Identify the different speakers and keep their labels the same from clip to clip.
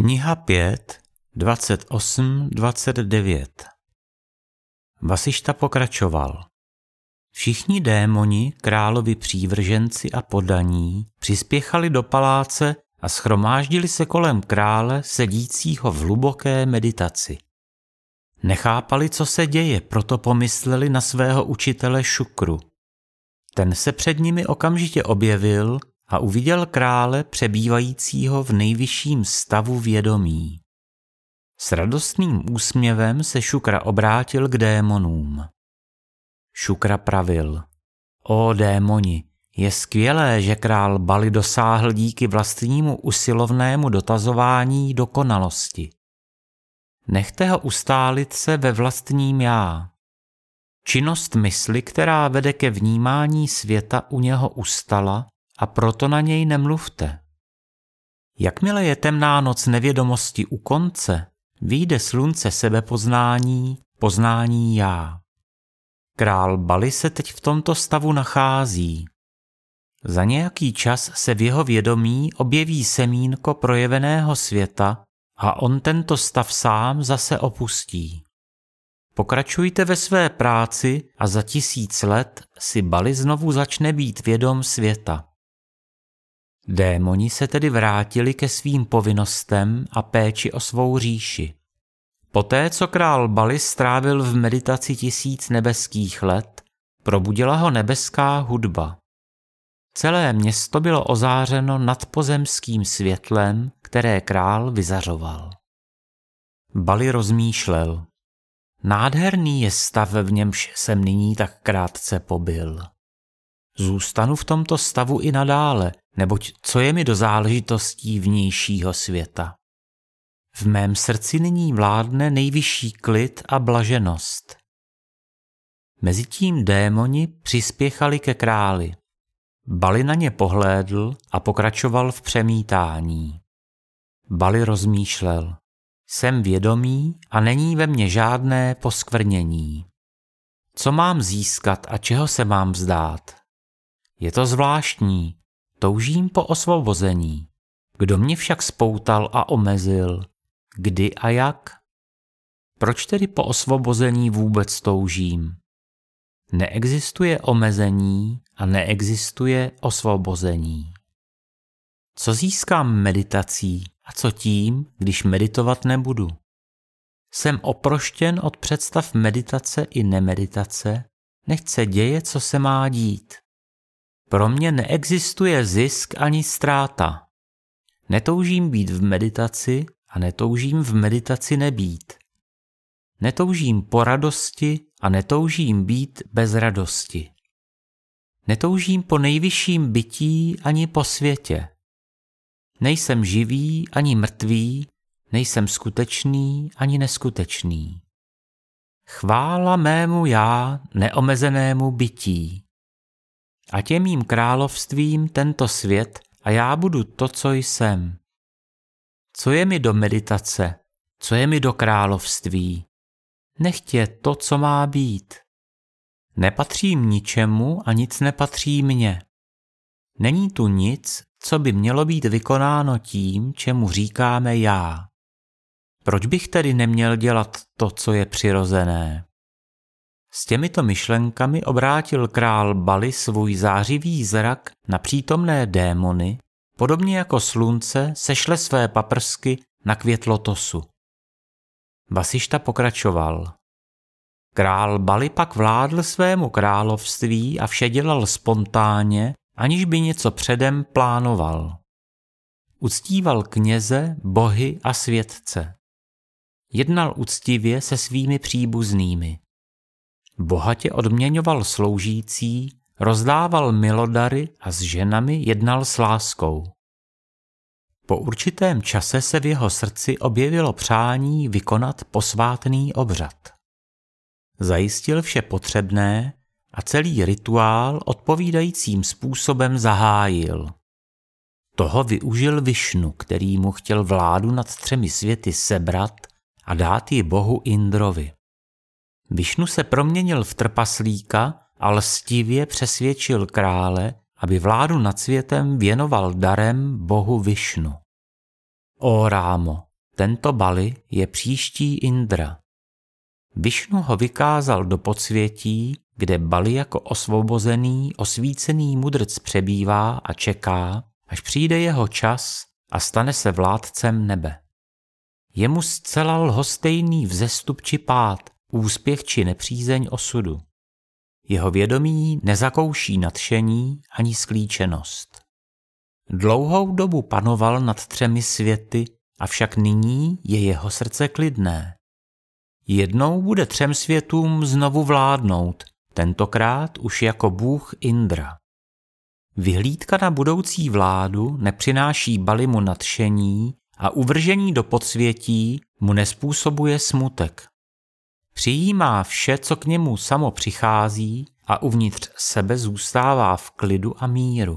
Speaker 1: Kniha 5, 28, 29 Vasišta pokračoval. Všichni démoni, královi přívrženci a podaní přispěchali do paláce a schromáždili se kolem krále sedícího v hluboké meditaci. Nechápali, co se děje, proto pomysleli na svého učitele Šukru. Ten se před nimi okamžitě objevil a uviděl krále přebývajícího v nejvyšším stavu vědomí. S radostným úsměvem se Šukra obrátil k démonům. Šukra pravil, o démoni, je skvělé, že král Bali dosáhl díky vlastnímu usilovnému dotazování dokonalosti. Nechte ho ustálit se ve vlastním já. Činnost mysli, která vede ke vnímání světa, u něho ustala a proto na něj nemluvte. Jakmile je temná noc nevědomosti u konce, vyjde slunce sebepoznání, poznání já. Král Bali se teď v tomto stavu nachází. Za nějaký čas se v jeho vědomí objeví semínko projeveného světa a on tento stav sám zase opustí. Pokračujte ve své práci a za tisíc let si Bali znovu začne být vědom světa. Démoni se tedy vrátili ke svým povinnostem a péči o svou říši. Poté, co král Bali strávil v meditaci tisíc nebeských let, probudila ho nebeská hudba. Celé město bylo ozářeno nadpozemským světlem, které král vyzařoval. Bali rozmýšlel. Nádherný je stav, v němž jsem nyní tak krátce pobyl. Zůstanu v tomto stavu i nadále, neboť co je mi do záležitostí vnějšího světa. V mém srdci nyní vládne nejvyšší klid a blaženost. Mezitím démoni přispěchali ke králi. Bali na ně pohlédl a pokračoval v přemítání. Bali rozmýšlel. Jsem vědomý a není ve mně žádné poskvrnění. Co mám získat a čeho se mám vzdát? Je to zvláštní, toužím po osvobození. Kdo mě však spoutal a omezil? Kdy a jak? Proč tedy po osvobození vůbec toužím? Neexistuje omezení a neexistuje osvobození. Co získám meditací a co tím, když meditovat nebudu? Jsem oproštěn od představ meditace i nemeditace, nechť se děje, co se má dít. Pro mě neexistuje zisk ani ztráta. Netoužím být v meditaci a netoužím v meditaci nebýt. Netoužím po radosti a netoužím být bez radosti. Netoužím po nejvyšším bytí ani po světě. Nejsem živý ani mrtvý, nejsem skutečný ani neskutečný. Chvála mému já, neomezenému bytí. A je mým královstvím tento svět a já budu to, co jsem. Co je mi do meditace, co je mi do království? Nechtě to, co má být. Nepatřím ničemu a nic nepatří mně. Není tu nic, co by mělo být vykonáno tím, čemu říkáme já. Proč bych tedy neměl dělat to, co je přirozené? S těmito myšlenkami obrátil král Bali svůj zářivý zrak na přítomné démony, podobně jako slunce sešle své paprsky na květ lotosu. Vasišta pokračoval. Král Bali pak vládl svému království a vše dělal spontánně, aniž by něco předem plánoval. Uctíval kněze, bohy a světce. Jednal úctivě se svými příbuznými. Bohatě odměňoval sloužící, rozdával milodary a s ženami jednal s láskou. Po určitém čase se v jeho srdci objevilo přání vykonat posvátný obřad. Zajistil vše potřebné a celý rituál odpovídajícím způsobem zahájil. Toho využil Višnu, který mu chtěl vládu nad třemi světy sebrat a dát ji bohu Indrovi. Višnu se proměnil v trpaslíka a lstivě přesvědčil krále, aby vládu nad světem věnoval darem bohu Višnu. O Rámo, Tento Bali je příští Indra. Višnu ho vykázal do podsvětí, kde Bali jako osvobozený, osvícený mudrc přebývá a čeká, až přijde jeho čas a stane se vládcem nebe. Je mu zcela lhostejný vzestup či pád, úspěch či nepřízeň osudu. Jeho vědomí nezakouší nadšení ani sklíčenost. Dlouhou dobu panoval nad třemi světy, avšak nyní je jeho srdce klidné. Jednou bude třem světům znovu vládnout, tentokrát už jako bůh Indra. Vyhlídka na budoucí vládu nepřináší Balimu nadšení a uvržení do podsvětí mu nespůsobuje smutek. Přijímá vše, co k němu samo přichází a uvnitř sebe zůstává v klidu a míru.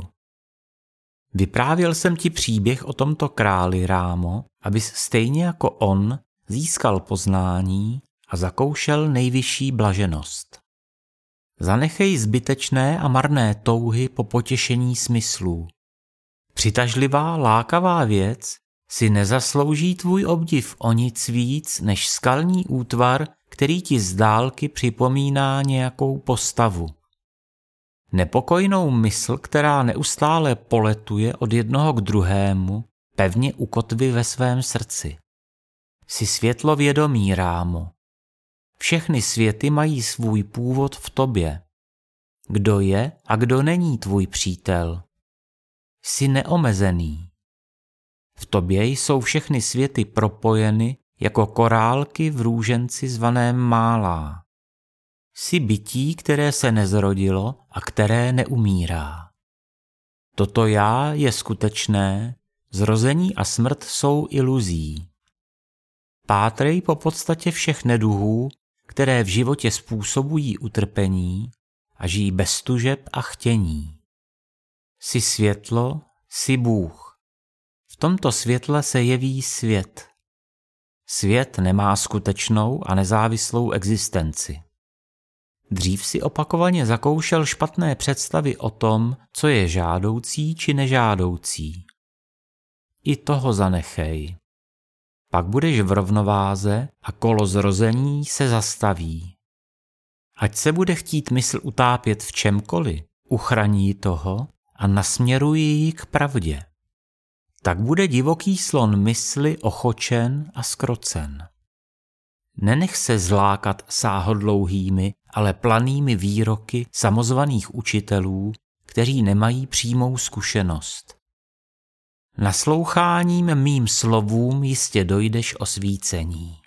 Speaker 1: Vyprávěl jsem ti příběh o tomto králi Rámo, abys stejně jako on získal poznání a zakoušel nejvyšší blaženost. Zanechej zbytečné a marné touhy po potěšení smyslů. Přitažlivá, lákavá věc si nezaslouží tvůj obdiv o nic víc než skalní útvar, který ti z dálky připomíná nějakou postavu. Nepokojnou mysl, která neustále poletuje od jednoho k druhému, pevně ukotví ve svém srdci. Jsi světlo vědomí, rámo. Všechny světy mají svůj původ v tobě. Kdo je a kdo není tvůj přítel? Jsi neomezený. V tobě jsou všechny světy propojeny jako korálky v růženci zvaném málá. Jsi bytí, které se nezrodilo a které neumírá. Toto já je skutečné, zrození a smrt jsou iluzí. Pátrej po podstatě všech neduhů, které v životě způsobují utrpení a žijí bez tužeb a chtění. Jsi světlo, jsi Bůh. Tomto světle se jeví svět. Svět nemá skutečnou a nezávislou existenci. Dřív si opakovaně zakoušel špatné představy o tom, co je žádoucí či nežádoucí. I toho zanechej. Pak budeš v rovnováze a kolo zrození se zastaví. Ať se bude chtít mysl utápět v čemkoliv, uchraní toho a nasměruj ji k pravdě. Tak bude divoký slon mysli ochočen a skrocen. Nenech se zlákat sáhodlouhými, ale planými výroky samozvaných učitelů, kteří nemají přímou zkušenost. Nasloucháním mým slovům jistě dojdeš o svícení.